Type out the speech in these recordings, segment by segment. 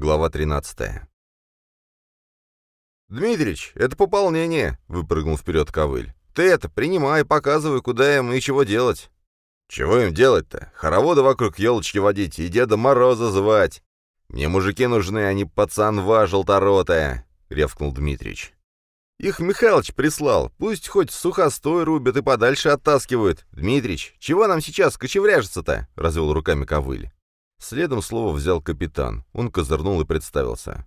Глава 13. «Дмитрич, это пополнение!» — выпрыгнул вперед Ковыль. «Ты это, принимай, показывай, куда им и чего делать». «Чего им делать-то? Хороводы вокруг елочки водить и Деда Мороза звать. Мне мужики нужны, а не пацанва желторотая!» — ревкнул Дмитрич. «Их Михалыч прислал. Пусть хоть сухостой рубят и подальше оттаскивают. Дмитрич, чего нам сейчас кочевряжется-то?» — развел руками Ковыль. Следом слово взял капитан. Он козырнул и представился.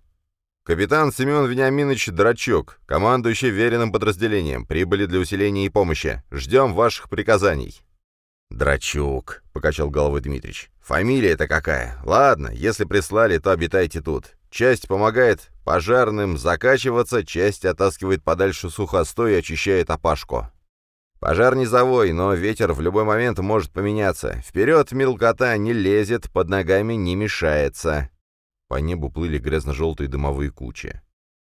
«Капитан Семен Вениаминович Драчок, командующий веренным подразделением, прибыли для усиления и помощи. Ждем ваших приказаний». «Драчук», — покачал головой Дмитрич. «Фамилия-то какая? Ладно, если прислали, то обитайте тут. Часть помогает пожарным закачиваться, часть оттаскивает подальше сухостой и очищает опашку. Пожар низовой, но ветер в любой момент может поменяться. Вперед мелкота не лезет, под ногами не мешается». По небу плыли грязно-желтые дымовые кучи.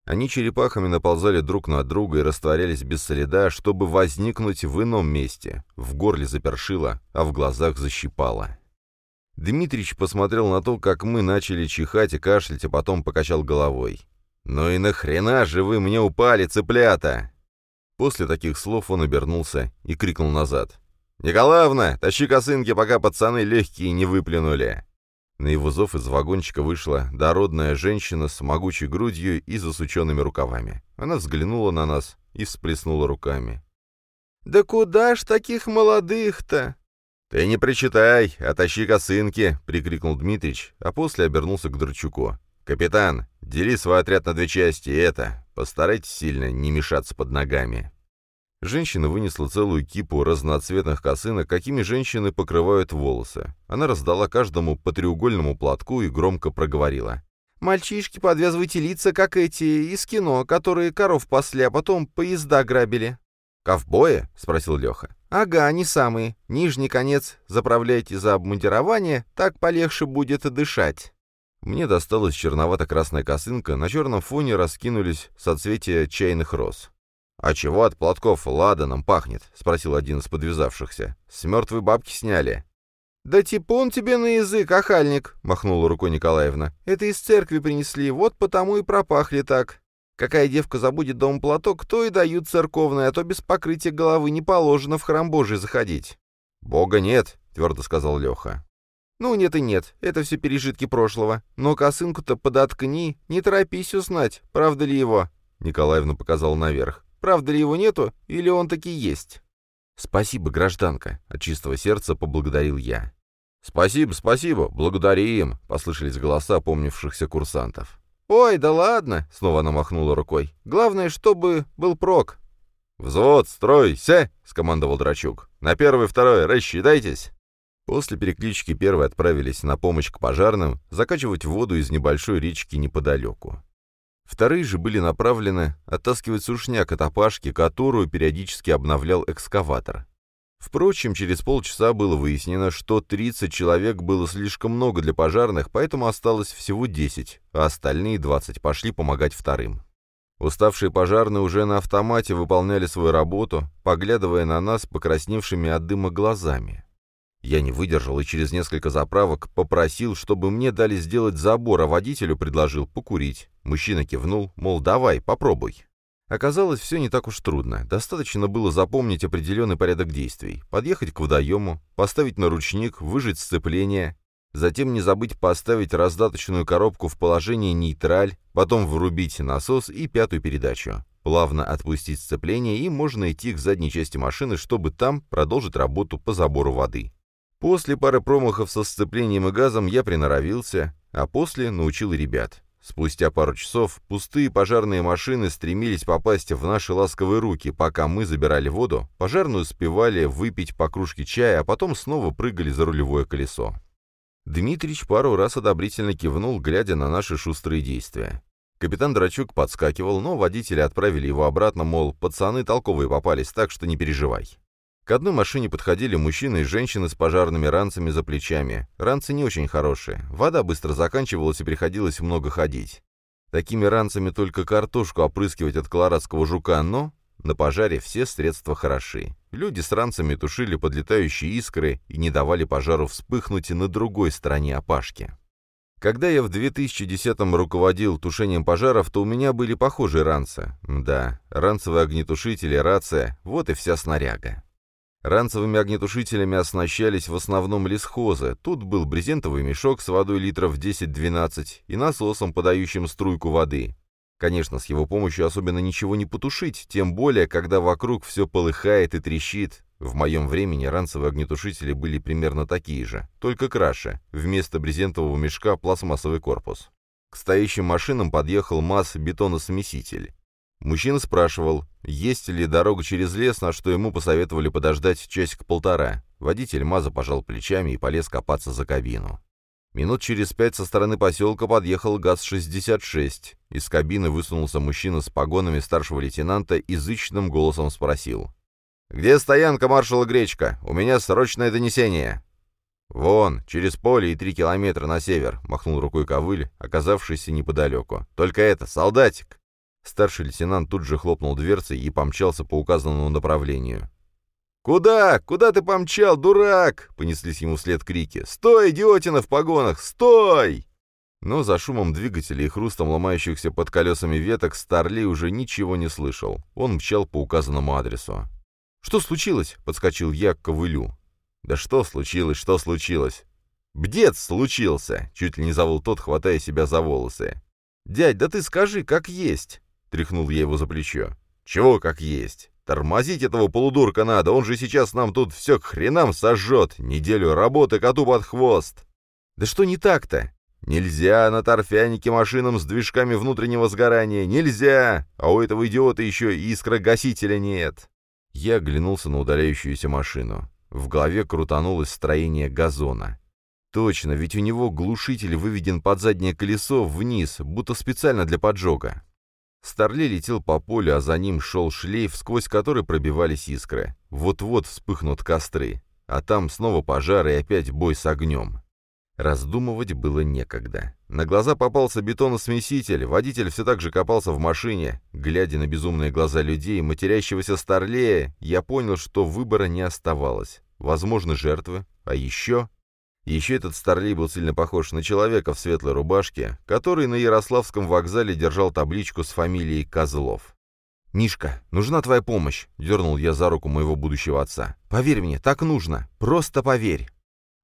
Они черепахами наползали друг на друга и растворялись без следа, чтобы возникнуть в ином месте. В горле запершило, а в глазах защипало. Дмитрич посмотрел на то, как мы начали чихать и кашлять, а потом покачал головой. «Ну и нахрена же вы мне упали, цыплята?» После таких слов он обернулся и крикнул назад. «Николаевна, тащи косынки, пока пацаны легкие не выплюнули!» На его зов из вагончика вышла дородная женщина с могучей грудью и засученными рукавами. Она взглянула на нас и всплеснула руками. «Да куда ж таких молодых-то?» «Ты не причитай, отащи косынки!» — прикрикнул Дмитрич, а после обернулся к Дурчуку. «Капитан, дели свой отряд на две части, и это, постарайтесь сильно не мешаться под ногами». Женщина вынесла целую кипу разноцветных косынок, какими женщины покрывают волосы. Она раздала каждому по треугольному платку и громко проговорила. «Мальчишки, подвязывайте лица, как эти из кино, которые коров пасли, а потом поезда грабили». «Ковбои?» — спросил Леха. «Ага, они самые. Нижний конец заправляйте за обмундирование, так полегче будет дышать». Мне досталась черновато-красная косынка, на черном фоне раскинулись соцветия чайных роз. «А чего от платков ладаном пахнет?» — спросил один из подвязавшихся. «С мертвой бабки сняли». «Да типун тебе на язык, охальник!» — махнула рукой Николаевна. «Это из церкви принесли, вот потому и пропахли так. Какая девка забудет дом платок, то и дают церковный, а то без покрытия головы не положено в храм Божий заходить». «Бога нет», — твердо сказал Леха. «Ну, нет и нет, это все пережитки прошлого. Но косынку-то подоткни, не торопись узнать, правда ли его?» Николаевна показала наверх. Правда ли его нету, или он таки есть?» «Спасибо, гражданка», — от чистого сердца поблагодарил я. «Спасибо, спасибо, благодарим», — послышались голоса помнившихся курсантов. «Ой, да ладно», — снова она махнула рукой. «Главное, чтобы был прок». «Взвод, стройся!» — скомандовал Драчук. «На первый, второй, рассчитайтесь!» После переклички первые отправились на помощь к пожарным закачивать воду из небольшой речки неподалеку. Вторые же были направлены оттаскивать сушняк от опашки, которую периодически обновлял экскаватор. Впрочем, через полчаса было выяснено, что 30 человек было слишком много для пожарных, поэтому осталось всего 10, а остальные 20 пошли помогать вторым. Уставшие пожарные уже на автомате выполняли свою работу, поглядывая на нас покрасневшими от дыма глазами. Я не выдержал и через несколько заправок попросил, чтобы мне дали сделать забор, а водителю предложил покурить. Мужчина кивнул, мол, давай, попробуй. Оказалось, все не так уж трудно. Достаточно было запомнить определенный порядок действий. Подъехать к водоему, поставить на ручник, выжать сцепление, затем не забыть поставить раздаточную коробку в положение нейтраль, потом врубить насос и пятую передачу. Плавно отпустить сцепление, и можно идти к задней части машины, чтобы там продолжить работу по забору воды. После пары промахов со сцеплением и газом я приноровился, а после научил ребят. Спустя пару часов пустые пожарные машины стремились попасть в наши ласковые руки, пока мы забирали воду, пожарные успевали выпить по кружке чая, а потом снова прыгали за рулевое колесо. Дмитрич пару раз одобрительно кивнул, глядя на наши шустрые действия. Капитан Драчук подскакивал, но водители отправили его обратно, мол, пацаны толковые попались, так что не переживай. К одной машине подходили мужчины и женщины с пожарными ранцами за плечами. Ранцы не очень хорошие. Вода быстро заканчивалась и приходилось много ходить. Такими ранцами только картошку опрыскивать от колорадского жука, но на пожаре все средства хороши. Люди с ранцами тушили подлетающие искры и не давали пожару вспыхнуть на другой стороне опашки. Когда я в 2010-м руководил тушением пожаров, то у меня были похожие ранцы. Да, ранцевые огнетушители, рация — вот и вся снаряга. Ранцевыми огнетушителями оснащались в основном лесхозы. Тут был брезентовый мешок с водой литров 10-12 и насосом, подающим струйку воды. Конечно, с его помощью особенно ничего не потушить, тем более, когда вокруг все полыхает и трещит. В моем времени ранцевые огнетушители были примерно такие же, только краше. Вместо брезентового мешка пластмассовый корпус. К стоящим машинам подъехал МАЗ-бетоносмеситель. Мужчина спрашивал, есть ли дорога через лес, на что ему посоветовали подождать часик-полтора. Водитель МАЗа пожал плечами и полез копаться за кабину. Минут через пять со стороны поселка подъехал ГАЗ-66. Из кабины высунулся мужчина с погонами старшего лейтенанта и зычным голосом спросил. «Где стоянка маршала Гречка? У меня срочное донесение». «Вон, через поле и три километра на север», — махнул рукой Ковыль, оказавшийся неподалеку. «Только это, солдатик!» Старший лейтенант тут же хлопнул дверцей и помчался по указанному направлению. «Куда? Куда ты помчал, дурак?» — понеслись ему вслед крики. «Стой, идиотина в погонах! Стой!» Но за шумом двигателя и хрустом ломающихся под колесами веток Старли уже ничего не слышал. Он мчал по указанному адресу. «Что случилось?» — подскочил я к ковылю. «Да что случилось, что случилось?» «Бдец случился!» — чуть ли не завыл тот, хватая себя за волосы. «Дядь, да ты скажи, как есть!» — тряхнул я его за плечо. «Чего как есть? Тормозить этого полудурка надо, он же сейчас нам тут все к хренам сожжет, неделю работы коту под хвост!» «Да что не так-то?» «Нельзя на торфянике машинам с движками внутреннего сгорания! Нельзя! А у этого идиота еще и искрогасителя нет!» Я оглянулся на удаляющуюся машину. В голове крутанулось строение газона. Точно, ведь у него глушитель выведен под заднее колесо вниз, будто специально для поджога. Старли летел по полю, а за ним шел шлейф, сквозь который пробивались искры. Вот-вот вспыхнут костры. А там снова пожар и опять бой с огнем. Раздумывать было некогда. На глаза попался бетоносмеситель, водитель все так же копался в машине. Глядя на безумные глаза людей, матерящегося Старлея, я понял, что выбора не оставалось. Возможно, жертвы, а еще... Еще этот Старлей был сильно похож на человека в светлой рубашке, который на Ярославском вокзале держал табличку с фамилией Козлов. «Мишка, нужна твоя помощь», — дернул я за руку моего будущего отца. «Поверь мне, так нужно. Просто поверь».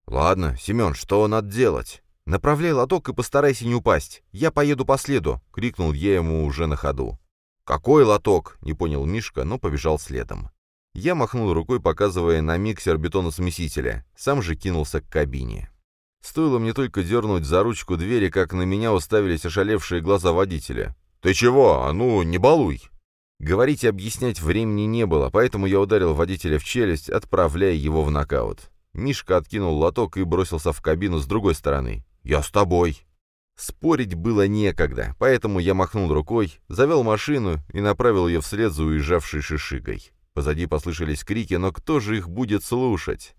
«Ладно, Семен, что надо делать?» «Направляй лоток и постарайся не упасть. Я поеду по следу», — крикнул я ему уже на ходу. «Какой лоток?» — не понял Мишка, но побежал следом. Я махнул рукой, показывая на миксер бетоносмесителя, сам же кинулся к кабине. Стоило мне только дернуть за ручку двери, как на меня уставились ошалевшие глаза водителя. «Ты чего? А ну, не балуй!» Говорить и объяснять времени не было, поэтому я ударил водителя в челюсть, отправляя его в нокаут. Мишка откинул лоток и бросился в кабину с другой стороны. «Я с тобой!» Спорить было некогда, поэтому я махнул рукой, завел машину и направил ее вслед за уезжавшей шишигой. Позади послышались крики, но кто же их будет слушать?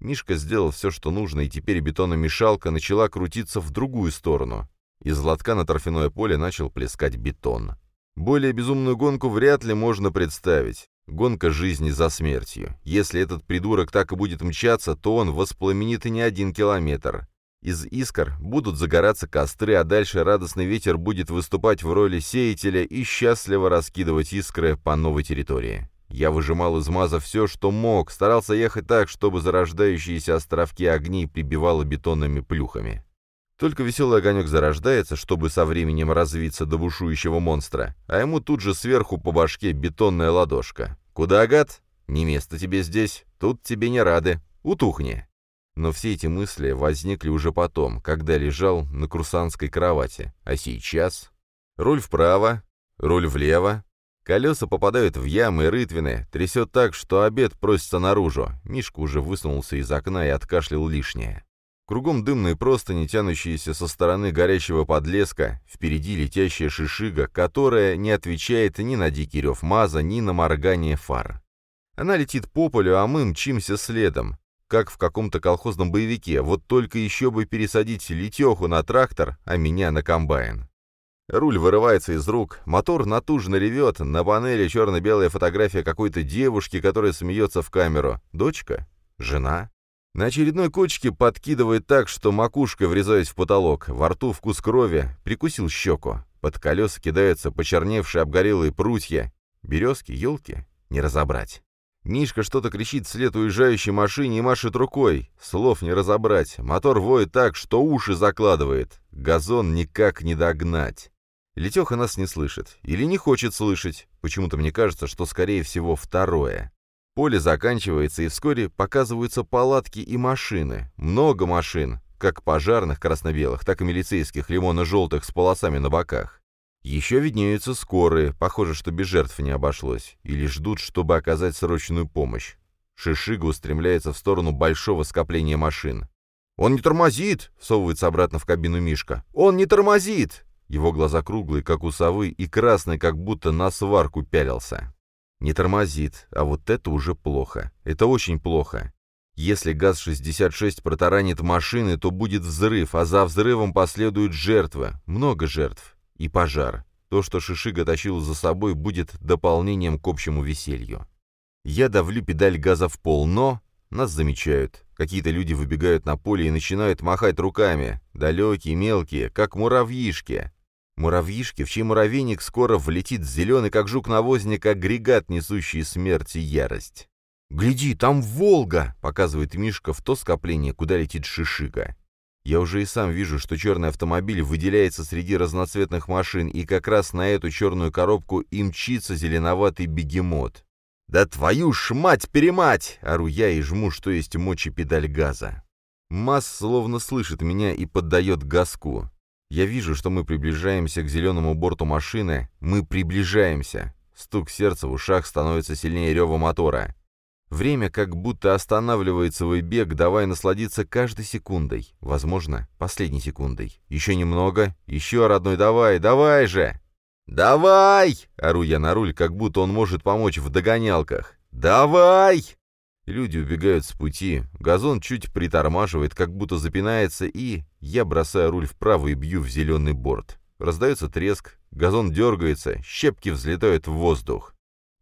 Мишка сделал все, что нужно, и теперь бетономешалка начала крутиться в другую сторону. Из лотка на торфяное поле начал плескать бетон. Более безумную гонку вряд ли можно представить. Гонка жизни за смертью. Если этот придурок так и будет мчаться, то он воспламенит и не один километр. Из искр будут загораться костры, а дальше радостный ветер будет выступать в роли сеятеля и счастливо раскидывать искры по новой территории. Я выжимал из маза все, что мог, старался ехать так, чтобы зарождающиеся островки огней прибивало бетонными плюхами. Только веселый огонек зарождается, чтобы со временем развиться до бушующего монстра, а ему тут же сверху по башке бетонная ладошка. «Куда, гад? Не место тебе здесь, тут тебе не рады. Утухни!» Но все эти мысли возникли уже потом, когда лежал на курсантской кровати. А сейчас? Руль вправо, руль влево. Колеса попадают в ямы и рытвины, трясет так, что обед просится наружу. Мишка уже высунулся из окна и откашлял лишнее. Кругом дымные простыни, тянущиеся со стороны горящего подлеска, впереди летящая шишига, которая не отвечает ни на дикий рев маза, ни на моргание фар. Она летит по полю, а мы мчимся следом, как в каком-то колхозном боевике, вот только еще бы пересадить летеху на трактор, а меня на комбайн. Руль вырывается из рук, мотор натужно ревет, на панели черно-белая фотография какой-то девушки, которая смеется в камеру. Дочка? Жена? На очередной кочке подкидывает так, что макушкой врезаясь в потолок, во рту вкус крови, прикусил щеку. Под колеса кидаются почерневшие обгорелые прутья. Березки, елки, не разобрать. Мишка что-то кричит вслед уезжающей машине и машет рукой. Слов не разобрать. Мотор воет так, что уши закладывает. Газон никак не догнать. Летеха нас не слышит. Или не хочет слышать. Почему-то мне кажется, что скорее всего второе. Поле заканчивается, и вскоре показываются палатки и машины. Много машин, как пожарных красно-белых, так и милицейских лимонно-желтых с полосами на боках. Еще виднеются скорые, похоже, что без жертв не обошлось, или ждут, чтобы оказать срочную помощь. Шишига устремляется в сторону большого скопления машин. «Он не тормозит!» — всовывается обратно в кабину Мишка. «Он не тормозит!» Его глаза круглые, как у совы, и красные, как будто на сварку пялился. Не тормозит, а вот это уже плохо. Это очень плохо. Если ГАЗ-66 протаранит машины, то будет взрыв, а за взрывом последуют жертвы. Много жертв. И пожар. То, что Шишига тащил за собой, будет дополнением к общему веселью. Я давлю педаль газа в пол, но... Нас замечают. Какие-то люди выбегают на поле и начинают махать руками. Далекие, мелкие, как муравьишки. Муравьишки, в чей муравейник скоро влетит зеленый, как жук-навозник, агрегат, несущий смерть и ярость. «Гляди, там Волга!» — показывает Мишка в то скопление, куда летит Шишига. Я уже и сам вижу, что черный автомобиль выделяется среди разноцветных машин, и как раз на эту черную коробку и мчится зеленоватый бегемот. «Да твою ж мать-перемать!» — ору я и жму, что есть мочи педаль газа. Масс словно слышит меня и поддает газку. Я вижу, что мы приближаемся к зеленому борту машины. Мы приближаемся. Стук сердца в ушах становится сильнее рева мотора. Время как будто останавливает свой бег, давая насладиться каждой секундой. Возможно, последней секундой. Еще немного. Еще, родной, давай, давай же! «Давай!» — ору я на руль, как будто он может помочь в догонялках. «Давай!» Люди убегают с пути, газон чуть притормаживает, как будто запинается, и я бросаю руль вправо и бью в зеленый борт. Раздается треск, газон дергается, щепки взлетают в воздух.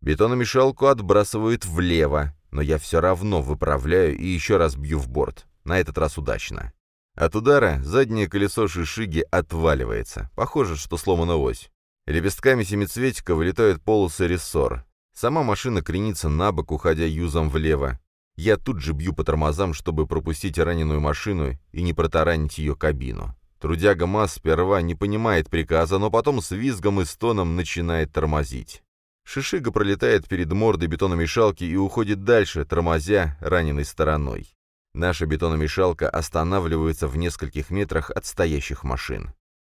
Бетономешалку отбрасывают влево, но я все равно выправляю и еще раз бью в борт. На этот раз удачно. От удара заднее колесо шишиги отваливается. Похоже, что сломана ось. Лепестками семицветика вылетают полосы рессор. Сама машина кренится на бок, уходя юзом влево. Я тут же бью по тормозам, чтобы пропустить раненую машину и не протаранить ее кабину. Трудяга Масс сперва не понимает приказа, но потом с визгом и стоном начинает тормозить. Шишига пролетает перед мордой бетономешалки и уходит дальше, тормозя раненой стороной. Наша бетономешалка останавливается в нескольких метрах от стоящих машин.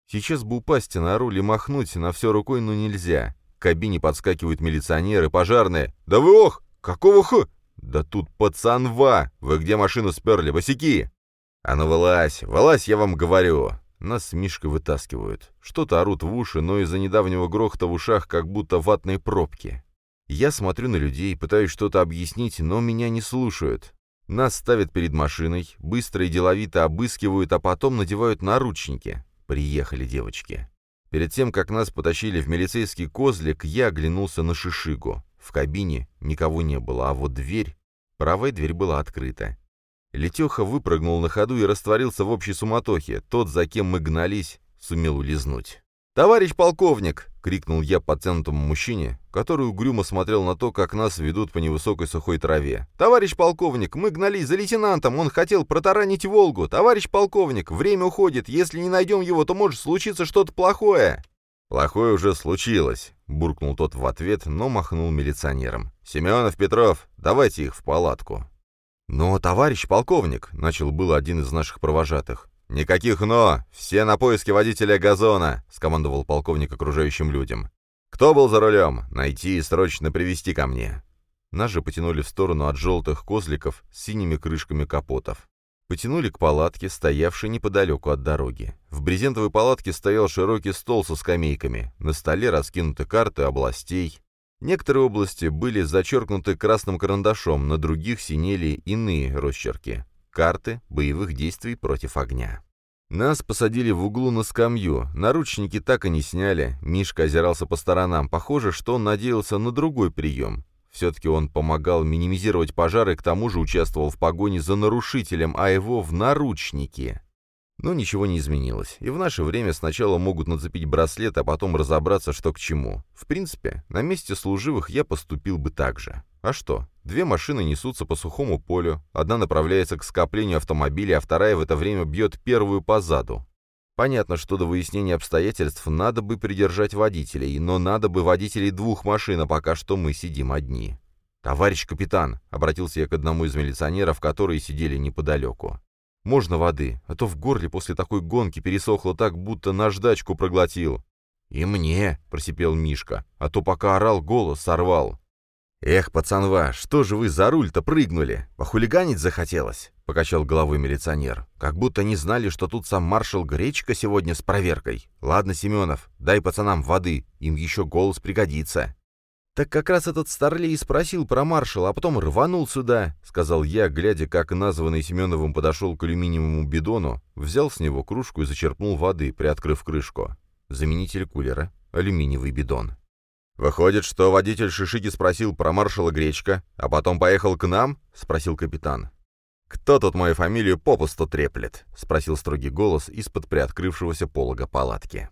Сейчас бы упасть на руль и махнуть на все рукой, но нельзя. К кабине подскакивают милиционеры, пожарные. «Да вы ох! Какого х...» «Да тут пацанва! Вы где машину сперли, босяки?» «А ну вылазь, вылазь, я вам говорю!» Нас с Мишкой вытаскивают. Что-то орут в уши, но из-за недавнего грохота в ушах как будто ватные пробки. Я смотрю на людей, пытаюсь что-то объяснить, но меня не слушают. Нас ставят перед машиной, быстро и деловито обыскивают, а потом надевают наручники. Приехали девочки. Перед тем, как нас потащили в милицейский козлик, я оглянулся на Шишигу. В кабине никого не было, а вот дверь... Правая дверь была открыта. Летеха выпрыгнул на ходу и растворился в общей суматохе. Тот, за кем мы гнались, сумел улизнуть. «Товарищ полковник!» — крикнул я подтянутому мужчине, который угрюмо смотрел на то, как нас ведут по невысокой сухой траве. «Товарищ полковник, мы гнались за лейтенантом, он хотел протаранить Волгу. Товарищ полковник, время уходит, если не найдем его, то может случиться что-то плохое». «Плохое уже случилось», — буркнул тот в ответ, но махнул милиционером. «Семенов, Петров, давайте их в палатку». «Но, товарищ полковник», — начал было один из наших провожатых, «Никаких «но». Все на поиске водителя газона», — скомандовал полковник окружающим людям. «Кто был за рулем? Найти и срочно привести ко мне». Нас же потянули в сторону от желтых козликов с синими крышками капотов. Потянули к палатке, стоявшей неподалеку от дороги. В брезентовой палатке стоял широкий стол со скамейками. На столе раскинуты карты областей. Некоторые области были зачеркнуты красным карандашом, на других синели иные росчерки карты боевых действий против огня. Нас посадили в углу на скамью, наручники так и не сняли, Мишка озирался по сторонам, похоже, что он надеялся на другой прием. Все-таки он помогал минимизировать пожары к тому же участвовал в погоне за нарушителем, а его в наручники. Но ничего не изменилось, и в наше время сначала могут нацепить браслет, а потом разобраться, что к чему. В принципе, на месте служивых я поступил бы так же. А что? Две машины несутся по сухому полю, одна направляется к скоплению автомобилей, а вторая в это время бьет первую по заду. Понятно, что до выяснения обстоятельств надо бы придержать водителей, но надо бы водителей двух машин, а пока что мы сидим одни. «Товарищ капитан», — обратился я к одному из милиционеров, которые сидели неподалеку. Можно воды, а то в горле после такой гонки пересохло так, будто наждачку проглотил. «И мне», — просипел Мишка, а то пока орал, голос сорвал. «Эх, пацанва, что же вы за руль-то прыгнули? Похулиганить захотелось?» — покачал головой милиционер. «Как будто не знали, что тут сам маршал Гречка сегодня с проверкой. Ладно, Семенов, дай пацанам воды, им еще голос пригодится». «Так как раз этот старлей спросил про маршала, а потом рванул сюда», — сказал я, глядя, как названный Семеновым подошел к алюминиевому бидону, взял с него кружку и зачерпнул воды, приоткрыв крышку. Заменитель кулера — алюминиевый бидон. «Выходит, что водитель Шишики спросил про маршала Гречка, а потом поехал к нам?» — спросил капитан. «Кто тут мою фамилию попусту треплет?» — спросил строгий голос из-под приоткрывшегося полога палатки.